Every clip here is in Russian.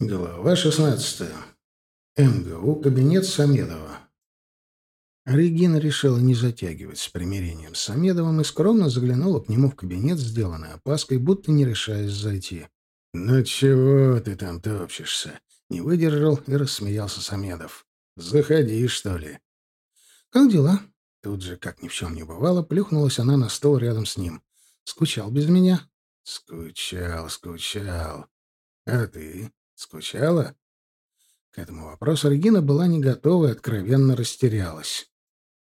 Глава 16. МГУ. Кабинет Самедова. Регина решила не затягивать с примирением с Самедовым и скромно заглянула к нему в кабинет, сделанной опаской, будто не решаясь зайти. «Ну чего ты там топчешься?» Не выдержал и рассмеялся Самедов. «Заходи, что ли?» «Как дела?» Тут же, как ни в чем не бывало, плюхнулась она на стол рядом с ним. «Скучал без меня?» «Скучал, скучал. А ты?» Скучала? К этому вопросу Регина была не готова и откровенно растерялась.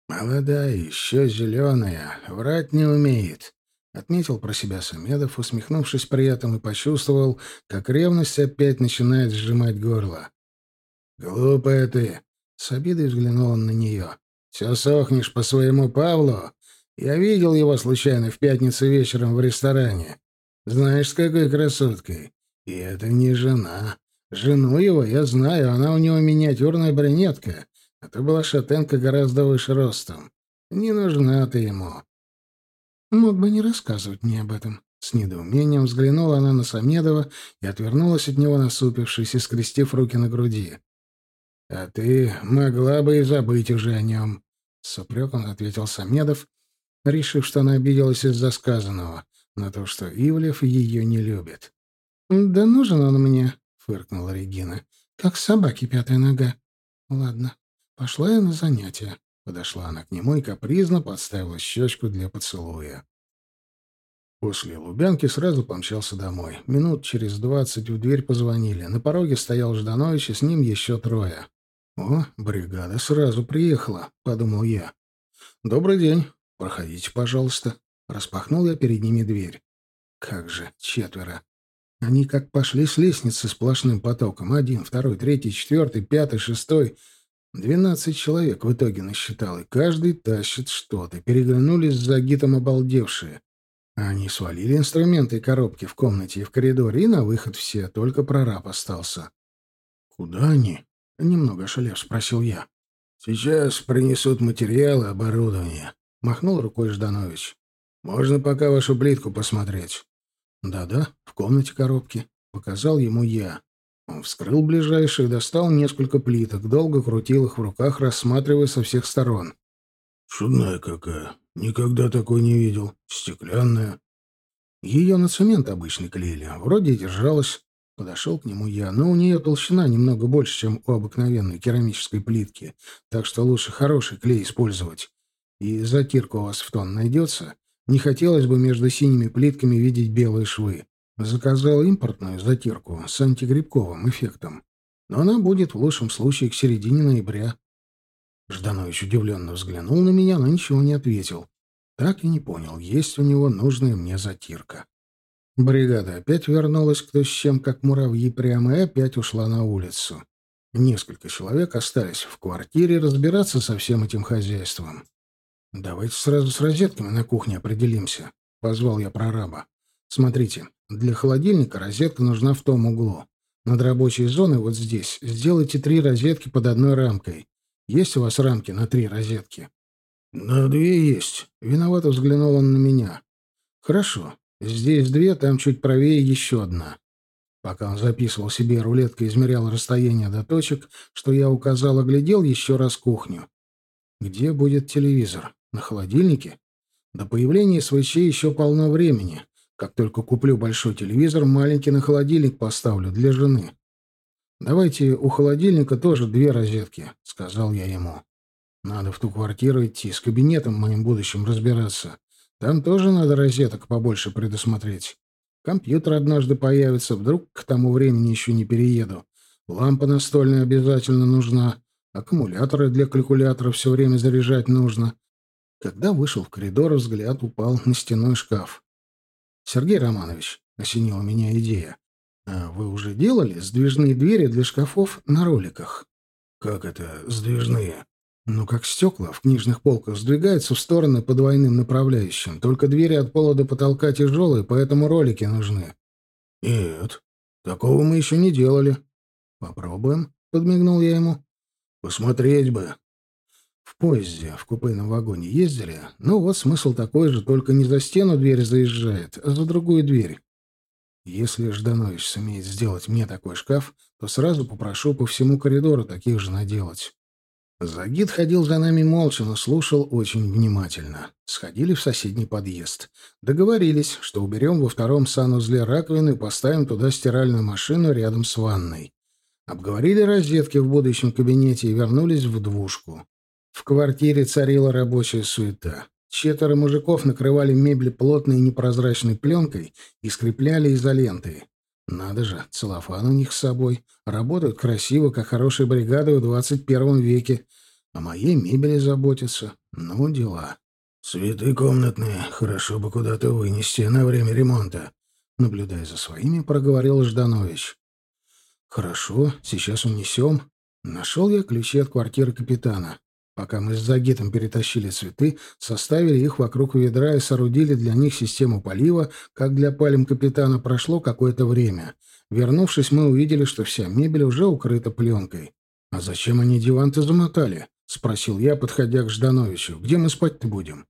«Молодая, еще зеленая, врать не умеет», — отметил про себя Самедов, усмехнувшись при этом и почувствовал, как ревность опять начинает сжимать горло. «Глупая ты!» — с обидой взглянул он на нее. «Все сохнешь по своему Павлу. Я видел его случайно в пятницу вечером в ресторане. Знаешь, с какой красоткой? И это не жена. Жену его я знаю, она у него миниатюрная брюнетка, а то была шатенка гораздо выше ростом. Не нужна ты ему. Мог бы не рассказывать мне об этом. С недоумением взглянула она на Самедова и отвернулась от него, насупившись и скрестив руки на груди. — А ты могла бы и забыть уже о нем, — с упреком ответил Самедов, решив, что она обиделась из-за сказанного, на то, что Ивлев ее не любит. «Да нужен он мне», — фыркнула Регина. «Как собаки пятая нога». «Ладно, пошла я на занятия». Подошла она к нему и капризно подставила щечку для поцелуя. После Лубянки сразу помчался домой. Минут через двадцать в дверь позвонили. На пороге стоял Жданович, и с ним еще трое. «О, бригада сразу приехала», — подумал я. «Добрый день. Проходите, пожалуйста». Распахнул я перед ними дверь. Как же, четверо. Они как пошли с лестницы сплошным потоком. Один, второй, третий, четвертый, пятый, шестой. Двенадцать человек в итоге насчитал, и каждый тащит что-то. Переглянулись с Загитом обалдевшие. Они свалили инструменты и коробки в комнате и в коридоре, и на выход все, только прораб остался. «Куда они?» — немного шалев спросил я. «Сейчас принесут материалы, оборудование», — махнул рукой Жданович. «Можно пока вашу плитку посмотреть». «Да-да, в комнате коробки», — показал ему я. Он вскрыл ближайшие, достал несколько плиток, долго крутил их в руках, рассматривая со всех сторон. «Чудная какая. Никогда такой не видел. Стеклянная». Ее на цемент обычно клеили. Вроде держалась. Подошел к нему я, но у нее толщина немного больше, чем у обыкновенной керамической плитки, так что лучше хороший клей использовать. И затирка у вас в тон найдется. Не хотелось бы между синими плитками видеть белые швы. Заказал импортную затирку с антигрибковым эффектом. Но она будет в лучшем случае к середине ноября. Жданович удивленно взглянул на меня, но ничего не ответил. Так и не понял, есть у него нужная мне затирка. Бригада опять вернулась кто с чем, как муравьи прямо, и опять ушла на улицу. Несколько человек остались в квартире разбираться со всем этим хозяйством. «Давайте сразу с розетками на кухне определимся», — позвал я прораба. «Смотрите, для холодильника розетка нужна в том углу. Над рабочей зоной вот здесь сделайте три розетки под одной рамкой. Есть у вас рамки на три розетки?» «На две есть», — виновато взглянул он на меня. «Хорошо. Здесь две, там чуть правее еще одна». Пока он записывал себе, рулетка измерял расстояние до точек, что я указал, оглядел еще раз кухню. «Где будет телевизор?» На холодильнике? До появления свечей еще полно времени. Как только куплю большой телевизор, маленький на холодильник поставлю для жены. «Давайте у холодильника тоже две розетки», — сказал я ему. «Надо в ту квартиру идти, с кабинетом моим будущим разбираться. Там тоже надо розеток побольше предусмотреть. Компьютер однажды появится, вдруг к тому времени еще не перееду. Лампа настольная обязательно нужна. Аккумуляторы для калькулятора все время заряжать нужно. Когда вышел в коридор, взгляд упал на стеной шкаф. «Сергей Романович», — осенила меня идея, — «а вы уже делали сдвижные двери для шкафов на роликах?» «Как это сдвижные?» «Ну, как стекла в книжных полках сдвигаются в стороны по двойным направляющим. Только двери от пола до потолка тяжелые, поэтому ролики нужны». «Нет, такого мы еще не делали». «Попробуем», — подмигнул я ему. «Посмотреть бы», в поезде, в купейном вагоне ездили? Ну вот смысл такой же, только не за стену дверь заезжает, а за другую дверь. Если Жданович сумеет сделать мне такой шкаф, то сразу попрошу по всему коридору таких же наделать. Загид ходил за нами молча, но слушал очень внимательно. Сходили в соседний подъезд. Договорились, что уберем во втором санузле раковину и поставим туда стиральную машину рядом с ванной. Обговорили розетки в будущем кабинете и вернулись в двушку. В квартире царила рабочая суета. Четверо мужиков накрывали мебель плотной непрозрачной пленкой и скрепляли изолентой. Надо же, целлофан у них с собой. Работают красиво, как хорошие бригады в двадцать первом веке. О моей мебели заботятся. Ну, дела. Цветы комнатные хорошо бы куда-то вынести на время ремонта. Наблюдая за своими, проговорил Жданович. «Хорошо, сейчас унесем». Нашел я ключи от квартиры капитана. Пока мы с Загитом перетащили цветы, составили их вокруг ведра и соорудили для них систему полива, как для пальм капитана, прошло какое-то время. Вернувшись, мы увидели, что вся мебель уже укрыта пленкой. «А зачем они диван-то замотали?» — спросил я, подходя к Ждановичу. «Где мы спать-то будем?»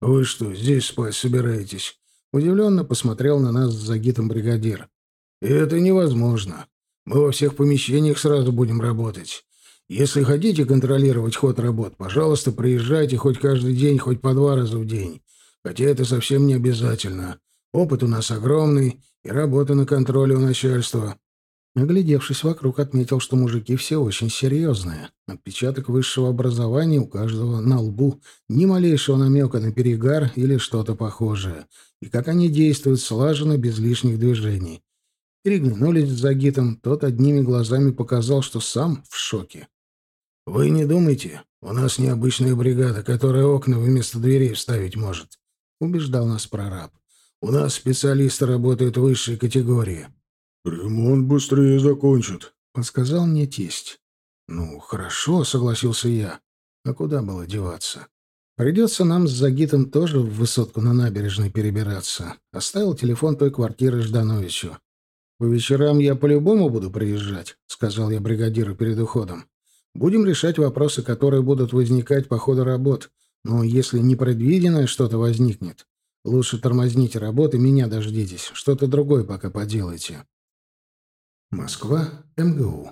«Вы что, здесь спать собираетесь?» Удивленно посмотрел на нас с Загитом бригадир. «Это невозможно. Мы во всех помещениях сразу будем работать. Если хотите контролировать ход работ, пожалуйста, приезжайте хоть каждый день, хоть по два раза в день. Хотя это совсем не обязательно. Опыт у нас огромный, и работа на контроле у начальства. Оглядевшись вокруг, отметил, что мужики все очень серьезные. Отпечаток высшего образования у каждого на лбу, ни малейшего намека на перегар или что-то похожее. И как они действуют слаженно, без лишних движений. Переглянулись с Загитом, тот одними глазами показал, что сам в шоке. «Вы не думайте, у нас необычная бригада, которая окна вместо дверей вставить может», — убеждал нас прораб. «У нас специалисты работают высшей категории». «Ремонт быстрее закончат», — подсказал мне тесть. «Ну, хорошо», — согласился я. «А куда было деваться?» Придется нам с Загитом тоже в высотку на набережной перебираться. Оставил телефон той квартиры Ждановичу. «По вечерам я по-любому буду приезжать», — сказал я бригадиру перед уходом. Будем решать вопросы, которые будут возникать по ходу работ. Но если непредвиденное что-то возникнет, лучше тормозните работы, меня дождитесь. Что-то другое пока поделайте. Москва, МГУ.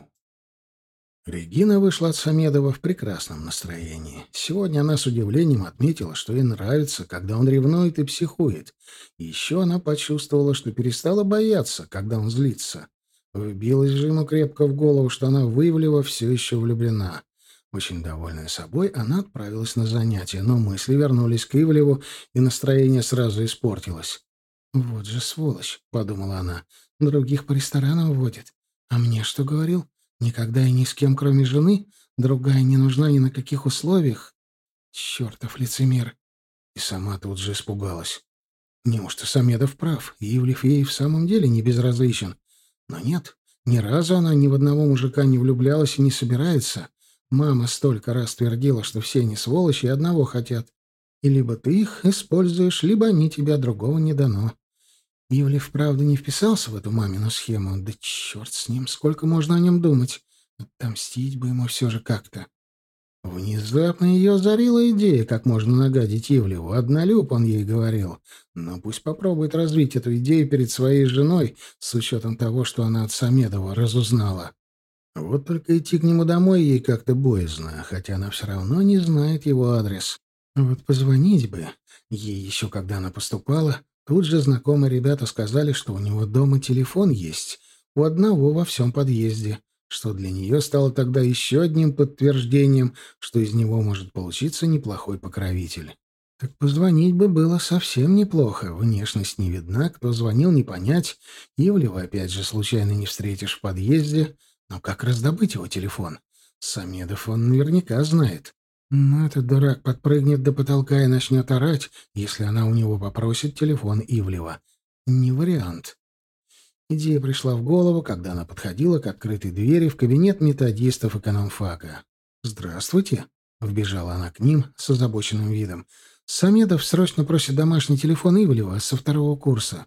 Регина вышла от Самедова в прекрасном настроении. Сегодня она с удивлением отметила, что ей нравится, когда он ревнует и психует. Еще она почувствовала, что перестала бояться, когда он злится. Вбилась ему крепко в голову, что она в Ивлева все еще влюблена. Очень довольная собой, она отправилась на занятия, но мысли вернулись к Ивлеву, и настроение сразу испортилось. «Вот же сволочь», — подумала она, — «других по ресторанам водит. А мне что говорил? Никогда и ни с кем, кроме жены? Другая не нужна ни на каких условиях? Чертов лицемер!» И сама тут же испугалась. Неужто Самедов прав, и Ивлев ей в самом деле не безразличен? Но нет, ни разу она ни в одного мужика не влюблялась и не собирается. Мама столько раз твердила, что все они сволочи и одного хотят. И либо ты их используешь, либо они тебя другого не дано. Ивлев, правда, не вписался в эту мамину схему. Да черт с ним, сколько можно о нем думать. Отомстить бы ему все же как-то. Внезапно ее озарила идея, как можно нагадить Ивлеву. Однолюб, он ей говорил. Но пусть попробует развить эту идею перед своей женой, с учетом того, что она от Самедова разузнала. Вот только идти к нему домой ей как-то боязно, хотя она все равно не знает его адрес. Вот позвонить бы. Ей еще, когда она поступала, тут же знакомые ребята сказали, что у него дома телефон есть. У одного во всем подъезде что для нее стало тогда еще одним подтверждением, что из него может получиться неплохой покровитель. Так позвонить бы было совсем неплохо. Внешность не видна, кто звонил, не понять. Ивлева опять же случайно не встретишь в подъезде. Но как раздобыть его телефон? Самедов он наверняка знает. Но этот дурак подпрыгнет до потолка и начнет орать, если она у него попросит телефон Ивлева. Не вариант. Идея пришла в голову, когда она подходила к открытой двери в кабинет методистов экономфака. «Здравствуйте!» — вбежала она к ним с озабоченным видом. «Самедов срочно просит домашний телефон Ивлева со второго курса».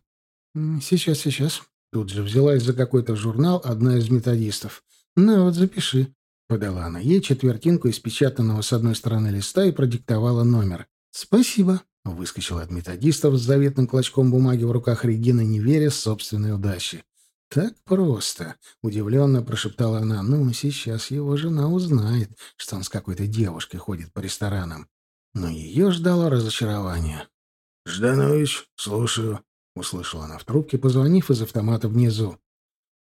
«Сейчас, сейчас». Тут же взялась за какой-то журнал одна из методистов. «На вот, запиши». Подала она ей четвертинку, испечатанного с одной стороны листа, и продиктовала номер. «Спасибо», — выскочила от методистов с заветным клочком бумаги в руках Регина, не веря собственной удаче. «Так просто», — удивленно прошептала она. «Ну, сейчас его жена узнает, что он с какой-то девушкой ходит по ресторанам». Но ее ждало разочарование. «Жданович, слушаю», — услышала она в трубке, позвонив из автомата внизу.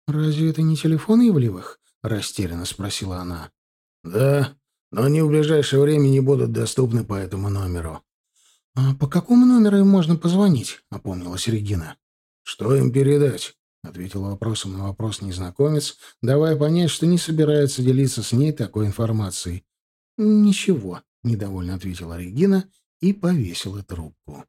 «Разве это не телефон Ивлевых?» — растерянно спросила она. «Да, но они в ближайшее время не будут доступны по этому номеру». «А по какому номеру им можно позвонить?» — опомнилась Регина. «Что им передать?» — ответил вопросом на вопрос незнакомец, давая понять, что не собирается делиться с ней такой информацией. «Ничего», — недовольно ответила Регина и повесила трубку.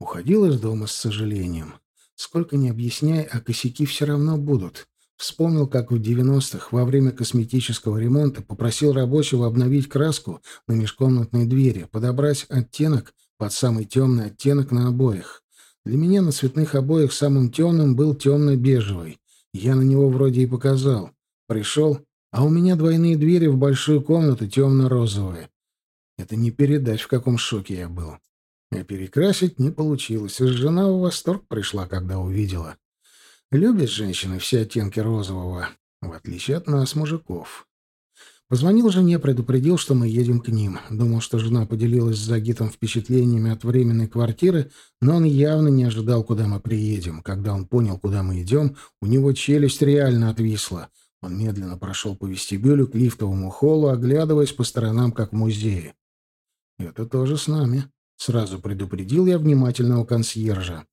Уходил из дома с сожалением. Сколько ни объясняй, а косяки все равно будут. Вспомнил, как в 90-х во время косметического ремонта попросил рабочего обновить краску на межкомнатной двери, подобрать оттенок под самый темный оттенок на обоях. Для меня на цветных обоях самым темным был темно-бежевый. Я на него вроде и показал. Пришел, а у меня двойные двери в большую комнату темно-розовые. Это не передать, в каком шоке я был. А перекрасить не получилось. Жена в восторг пришла, когда увидела. Любят женщины все оттенки розового, в отличие от нас, мужиков. Позвонил жене, предупредил, что мы едем к ним. Думал, что жена поделилась с Загитом впечатлениями от временной квартиры, но он явно не ожидал, куда мы приедем. Когда он понял, куда мы идем, у него челюсть реально отвисла. Он медленно прошел по вестибюлю к лифтовому холлу, оглядываясь по сторонам, как в музее. «Это тоже с нами», — сразу предупредил я внимательного консьержа.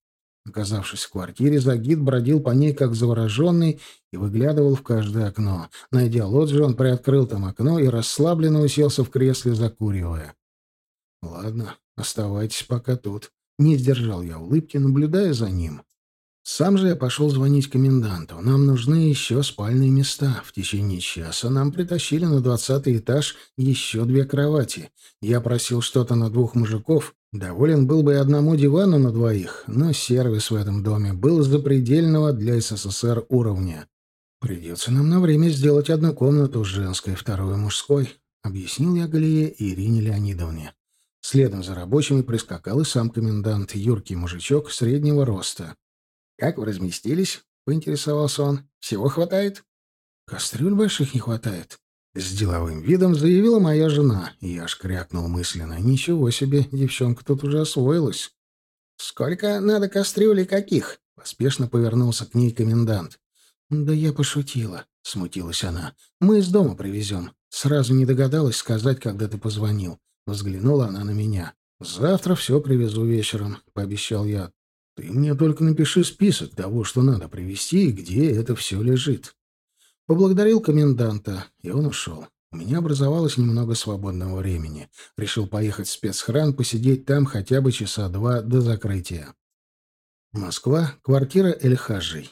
Оказавшись в квартире, Загид бродил по ней как завороженный и выглядывал в каждое окно. Найдя лоджию, он приоткрыл там окно и расслабленно уселся в кресле, закуривая. «Ладно, оставайтесь пока тут». Не сдержал я улыбки, наблюдая за ним. Сам же я пошел звонить коменданту. Нам нужны еще спальные места. В течение часа нам притащили на двадцатый этаж еще две кровати. Я просил что-то на двух мужиков, Доволен был бы и одному дивану на двоих, но сервис в этом доме был запредельного для СССР уровня. «Придется нам на время сделать одну комнату женской, вторую мужской», — объяснил я Галие и Ирине Леонидовне. Следом за рабочими прискакал и сам комендант, юркий мужичок среднего роста. «Как вы разместились?» — поинтересовался он. «Всего хватает?» «Кастрюль больших не хватает», с деловым видом заявила моя жена, я аж крякнул мысленно. Ничего себе, девчонка тут уже освоилась. «Сколько надо кастрюлей каких?» — поспешно повернулся к ней комендант. «Да я пошутила», — смутилась она. «Мы из дома привезем. Сразу не догадалась сказать, когда ты позвонил». Взглянула она на меня. «Завтра все привезу вечером», — пообещал я. «Ты мне только напиши список того, что надо привезти и где это все лежит». Поблагодарил коменданта, и он ушел. У меня образовалось немного свободного времени. Решил поехать в спецхран, посидеть там хотя бы часа два до закрытия. Москва, квартира Эль-Хаджей.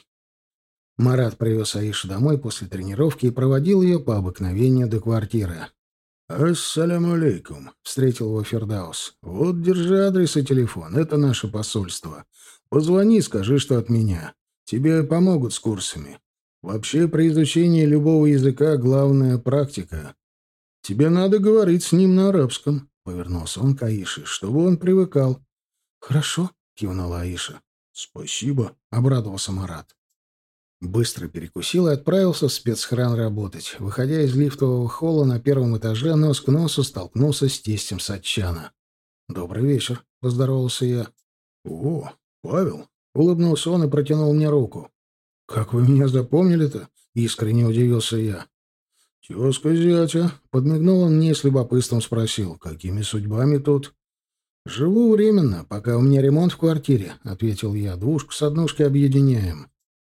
Марат привез Аишу домой после тренировки и проводил ее по обыкновению до квартиры. «Ассаляму алейкум», — встретил его Фердаус. «Вот, держи адрес и телефон, это наше посольство. Позвони, скажи, что от меня. Тебе помогут с курсами. Вообще, при изучении любого языка главная практика. Тебе надо говорить с ним на арабском, — повернулся он к Аише, — чтобы он привыкал. — Хорошо, — кивнула Аиша. — Спасибо, — обрадовался Марат. Быстро перекусил и отправился в спецхран работать. Выходя из лифтового холла на первом этаже, нос к носу столкнулся с тестем Сатчана. «Добрый вечер», — поздоровался я. «О, Павел», — улыбнулся он и протянул мне руку. «Как вы меня запомнили-то?» — искренне удивился я. «Тезка зятя», — подмигнул он мне с любопытством спросил, «какими судьбами тут?» «Живу временно, пока у меня ремонт в квартире», — ответил я. «Двушку с однушкой объединяем».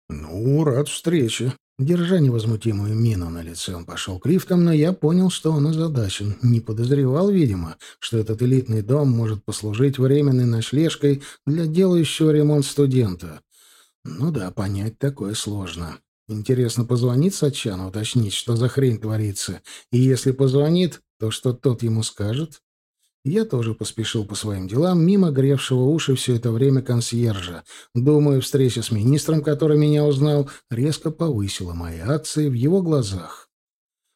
«Ну, рад встрече». Держа невозмутимую мину на лице, он пошел к лифтам, но я понял, что он озадачен. Не подозревал, видимо, что этот элитный дом может послужить временной ночлежкой для делающего ремонт студента. Ну да, понять такое сложно. Интересно, позвонит Сачану, уточнить, что за хрень творится. И если позвонит, то что тот ему скажет? Я тоже поспешил по своим делам, мимо гревшего уши все это время консьержа. Думаю, встреча с министром, который меня узнал, резко повысила мои акции в его глазах.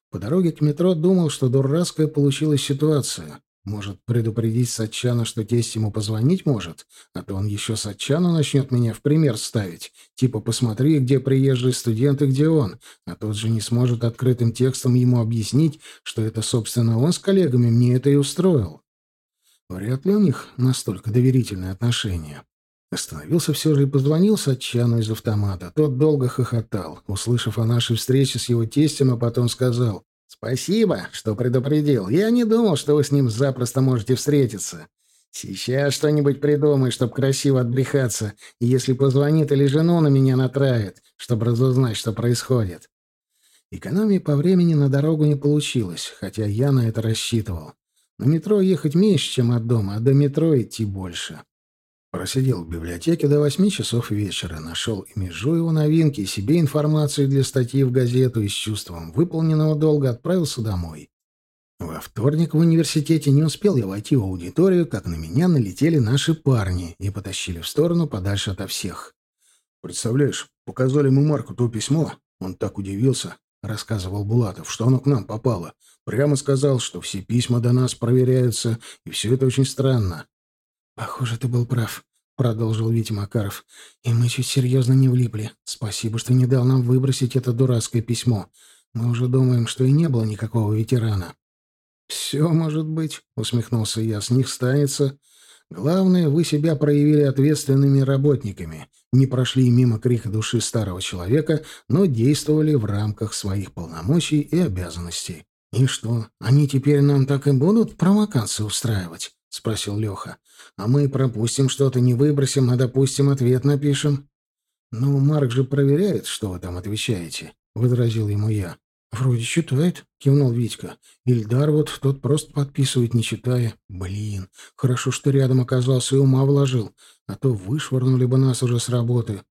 По дороге к метро думал, что дурацкая получилась ситуация. Может, предупредить Сатчана, что тесть ему позвонить может? А то он еще Сатчану начнет меня в пример ставить. Типа, посмотри, где приезжий студент и где он. А тот же не сможет открытым текстом ему объяснить, что это, собственно, он с коллегами мне это и устроил. Вряд ли у них настолько доверительные отношения. Остановился все же и позвонил Сатчану из автомата. Тот долго хохотал, услышав о нашей встрече с его тестем, а потом сказал «Спасибо, что предупредил. Я не думал, что вы с ним запросто можете встретиться. Сейчас что-нибудь придумай, чтобы красиво отбрехаться, и если позвонит или жену на меня натравит, чтобы разузнать, что происходит». Экономии по времени на дорогу не получилось, хотя я на это рассчитывал. На метро ехать меньше, чем от дома, а до метро идти больше. Просидел в библиотеке до восьми часов вечера, нашел и Межуеву новинки, и себе информацию для статьи в газету и с чувством выполненного долга отправился домой. Во вторник в университете не успел я войти в аудиторию, как на меня налетели наши парни и потащили в сторону подальше ото всех. «Представляешь, показали мы Марку то письмо. Он так удивился, — рассказывал Булатов, — что оно к нам попало. Прямо сказал, что все письма до нас проверяются, и все это очень странно. «Похоже, ты был прав», — продолжил Витя Макаров. «И мы чуть серьезно не влипли. Спасибо, что не дал нам выбросить это дурацкое письмо. Мы уже думаем, что и не было никакого ветерана». «Все может быть», — усмехнулся я, — «с них станется. Главное, вы себя проявили ответственными работниками, не прошли мимо крика души старого человека, но действовали в рамках своих полномочий и обязанностей». «И что, они теперь нам так и будут провокации устраивать?» — спросил Леха. «А мы пропустим что-то, не выбросим, а, допустим, ответ напишем». «Ну, Марк же проверяет, что вы там отвечаете», — возразил ему я. «Вроде читает», — кивнул Витька. «Ильдар вот тот просто подписывает, не читая. Блин, хорошо, что рядом оказался и ума вложил, а то вышвырнули бы нас уже с работы».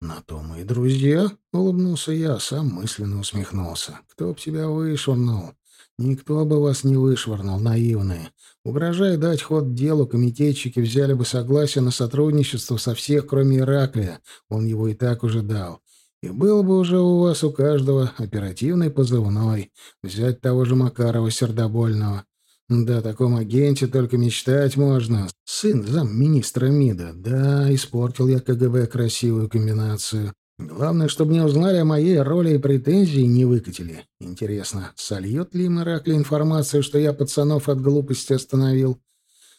«На то мы и друзья», — улыбнулся я, сам мысленно усмехнулся. «Кто б тебя вышвырнул? Никто бы вас не вышвырнул, наивные. Угрожая дать ход делу, комитетчики взяли бы согласие на сотрудничество со всех, кроме Ираклия. Он его и так уже дал. И был бы уже у вас у каждого оперативный позывной. Взять того же Макарова Сердобольного. Да, о таком агенте только мечтать можно. Сын замминистра МИДа. Да, испортил я КГБ красивую комбинацию. Главное, чтобы не узнали о моей роли и претензии не выкатили. Интересно, сольет ли им Иракли информацию, что я пацанов от глупости остановил?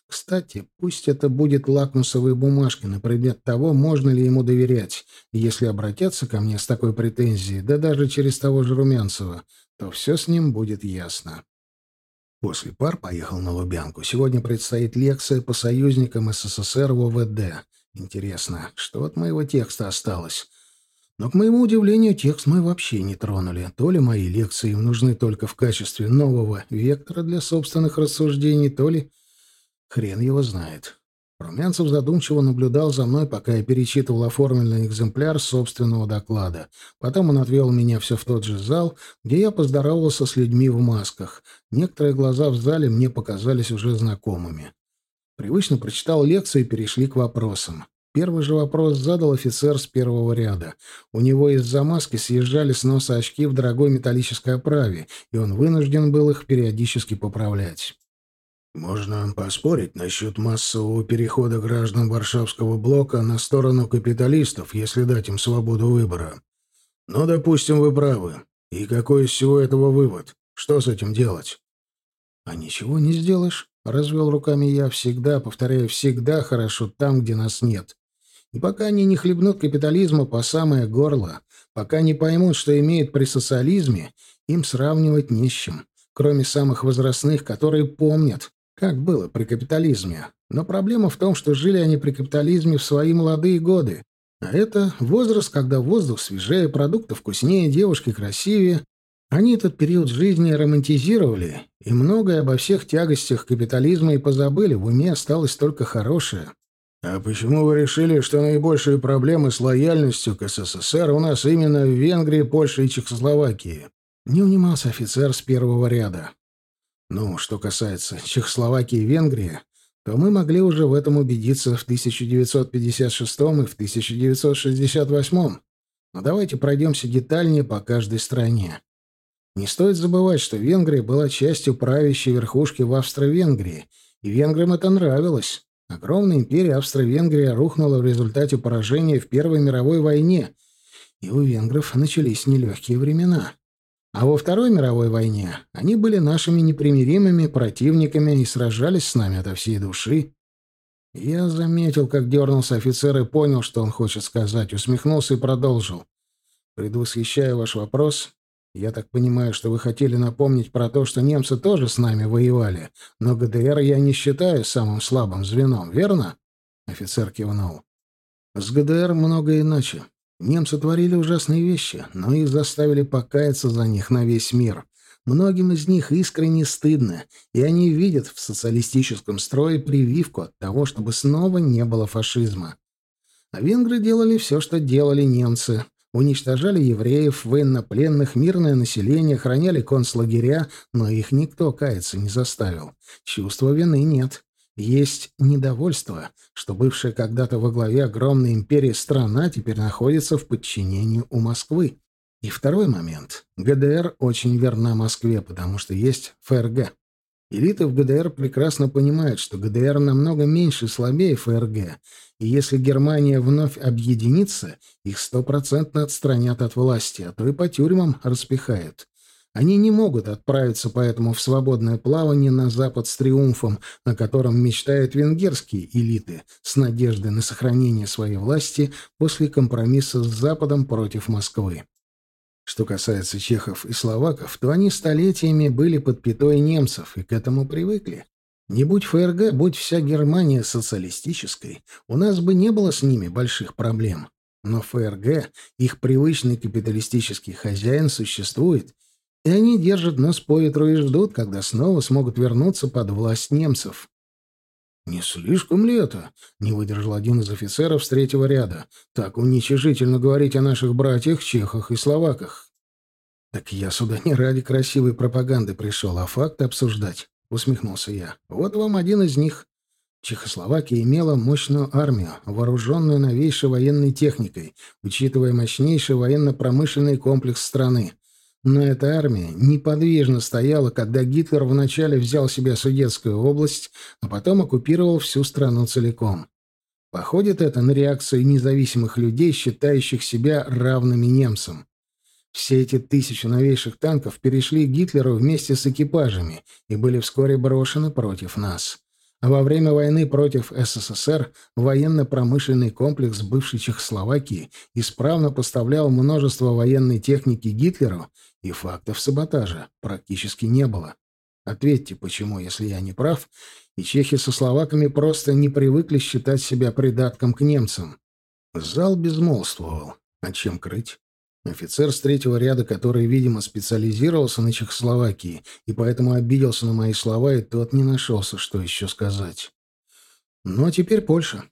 Кстати, пусть это будет лакмусовой бумажкой на предмет того, можно ли ему доверять. Если обратятся ко мне с такой претензией, да даже через того же Румянцева, то все с ним будет ясно. После пар поехал на Лубянку. Сегодня предстоит лекция по союзникам СССР в ОВД. Интересно, что от моего текста осталось? Но, к моему удивлению, текст мы вообще не тронули. То ли мои лекции им нужны только в качестве нового вектора для собственных рассуждений, то ли... Хрен его знает. Румянцев задумчиво наблюдал за мной, пока я перечитывал оформленный экземпляр собственного доклада. Потом он отвел меня все в тот же зал, где я поздоровался с людьми в масках. Некоторые глаза в зале мне показались уже знакомыми. Привычно прочитал лекцию и перешли к вопросам. Первый же вопрос задал офицер с первого ряда. У него из-за маски съезжали с носа очки в дорогой металлической оправе, и он вынужден был их периодически поправлять. Можно поспорить насчет массового перехода граждан Варшавского блока на сторону капиталистов, если дать им свободу выбора. Но, допустим, вы правы. И какой из всего этого вывод? Что с этим делать? А ничего не сделаешь. Развел руками я всегда, повторяю, всегда хорошо там, где нас нет. И пока они не хлебнут капитализма по самое горло, пока не поймут, что имеют при социализме, им сравнивать не с чем, кроме самых возрастных, которые помнят, как было при капитализме. Но проблема в том, что жили они при капитализме в свои молодые годы. А это возраст, когда воздух свежее, продукты вкуснее, девушки красивее. Они этот период жизни романтизировали, и многое обо всех тягостях капитализма и позабыли, в уме осталось только хорошее. «А почему вы решили, что наибольшие проблемы с лояльностью к СССР у нас именно в Венгрии, Польше и Чехословакии?» Не унимался офицер с первого ряда. Ну, что касается Чехословакии и Венгрии, то мы могли уже в этом убедиться в 1956 и в 1968. Но давайте пройдемся детальнее по каждой стране. Не стоит забывать, что Венгрия была частью правящей верхушки в Австро-Венгрии, и венграм это нравилось. Огромная империя Австро-Венгрия рухнула в результате поражения в Первой мировой войне, и у венгров начались нелегкие времена. А во Второй мировой войне они были нашими непримиримыми противниками и сражались с нами ото всей души. Я заметил, как дернулся офицер и понял, что он хочет сказать, усмехнулся и продолжил. Предвосхищая ваш вопрос, я так понимаю, что вы хотели напомнить про то, что немцы тоже с нами воевали, но ГДР я не считаю самым слабым звеном, верно? Офицер кивнул. С ГДР много иначе. Немцы творили ужасные вещи, но их заставили покаяться за них на весь мир. Многим из них искренне стыдно, и они видят в социалистическом строе прививку от того, чтобы снова не было фашизма. А венгры делали все, что делали немцы. Уничтожали евреев, военнопленных, мирное население, храняли концлагеря, но их никто каяться не заставил. Чувства вины нет. Есть недовольство, что бывшая когда-то во главе огромной империи страна теперь находится в подчинении у Москвы. И второй момент. ГДР очень верна Москве, потому что есть ФРГ. Элиты в ГДР прекрасно понимают, что ГДР намного меньше и слабее ФРГ, и если Германия вновь объединится, их стопроцентно отстранят от власти, а то и по тюрьмам распихают. Они не могут отправиться поэтому в свободное плавание на Запад с триумфом, о котором мечтают венгерские элиты, с надеждой на сохранение своей власти после компромисса с Западом против Москвы. Что касается чехов и словаков, то они столетиями были под пятой немцев и к этому привыкли. Не будь ФРГ, будь вся Германия социалистической, у нас бы не было с ними больших проблем. Но ФРГ, их привычный капиталистический хозяин, существует, и они держат нос по ветру и ждут, когда снова смогут вернуться под власть немцев. «Не слишком ли это?» — не выдержал один из офицеров с третьего ряда. «Так уничижительно говорить о наших братьях, чехах и словаках». «Так я сюда не ради красивой пропаганды пришел, а факты обсуждать», — усмехнулся я. «Вот вам один из них». Чехословакия имела мощную армию, вооруженную новейшей военной техникой, учитывая мощнейший военно-промышленный комплекс страны. Но эта армия неподвижно стояла, когда Гитлер вначале взял себе Судетскую область, а потом оккупировал всю страну целиком. Походит это на реакцию независимых людей, считающих себя равными немцам. Все эти тысячи новейших танков перешли Гитлеру вместе с экипажами и были вскоре брошены против нас. А во время войны против СССР военно-промышленный комплекс бывшей Чехословакии исправно поставлял множество военной техники Гитлеру, и фактов саботажа практически не было. Ответьте, почему, если я не прав, и чехи со словаками просто не привыкли считать себя придатком к немцам? Зал безмолвствовал. А чем крыть? Офицер с третьего ряда, который, видимо, специализировался на Чехословакии и поэтому обиделся на мои слова, и тот не нашелся, что еще сказать. Ну, а теперь Польша.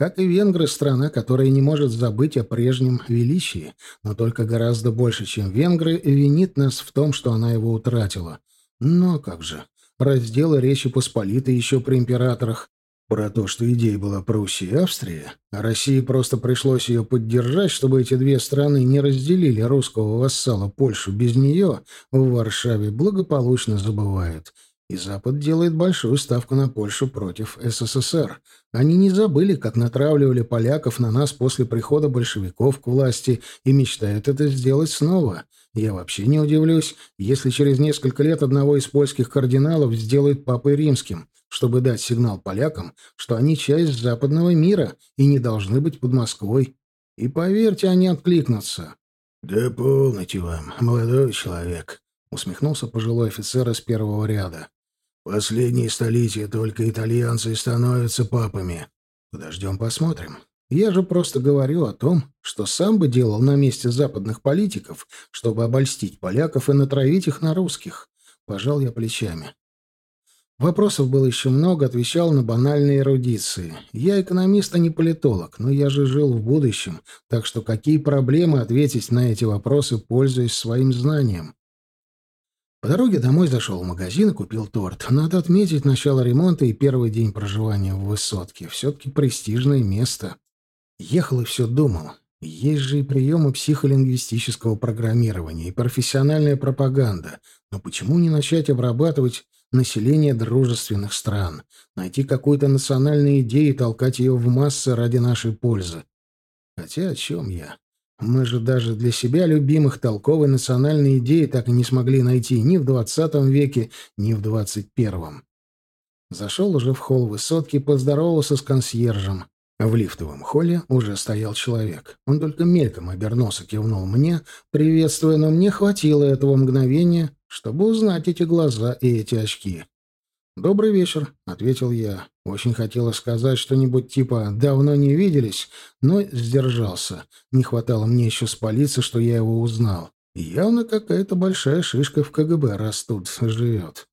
Как и венгры, страна, которая не может забыть о прежнем величии, но только гораздо больше, чем венгры, винит нас в том, что она его утратила. Но как же, разделы Речи Посполитой еще при императорах, про то, что идея была Пруссия и Австрия, а России просто пришлось ее поддержать, чтобы эти две страны не разделили русского вассала Польшу без нее, в Варшаве благополучно забывают. И Запад делает большую ставку на Польшу против СССР. Они не забыли, как натравливали поляков на нас после прихода большевиков к власти и мечтают это сделать снова. Я вообще не удивлюсь, если через несколько лет одного из польских кардиналов сделают папой римским чтобы дать сигнал полякам, что они часть западного мира и не должны быть под Москвой. И поверьте, они откликнутся. — Да полноте вам, молодой человек, — усмехнулся пожилой офицер из первого ряда. — Последние столетия только итальянцы становятся папами. Подождем, посмотрим. Я же просто говорю о том, что сам бы делал на месте западных политиков, чтобы обольстить поляков и натравить их на русских. Пожал я плечами. Вопросов было еще много, отвечал на банальные эрудиции. Я экономист, а не политолог, но я же жил в будущем, так что какие проблемы ответить на эти вопросы, пользуясь своим знанием? По дороге домой зашел в магазин и купил торт. Надо отметить начало ремонта и первый день проживания в высотке. Все-таки престижное место. Ехал и все думал. Есть же и приемы психолингвистического программирования, и профессиональная пропаганда. Но почему не начать обрабатывать население дружественных стран, найти какую-то национальную идею и толкать ее в массы ради нашей пользы? Хотя о чем я? Мы же даже для себя любимых толковой национальной идеи так и не смогли найти ни в двадцатом веке, ни в двадцать первом. Зашел уже в холл высотки, поздоровался с консьержем. В лифтовом холле уже стоял человек. Он только мельком обернулся, кивнул мне, приветствуя, но мне хватило этого мгновения, чтобы узнать эти глаза и эти очки. «Добрый вечер», — ответил я. Очень хотелось сказать что-нибудь типа «давно не виделись», но сдержался. Не хватало мне еще спалиться, что я его узнал. Явно какая-то большая шишка в КГБ раз тут живет.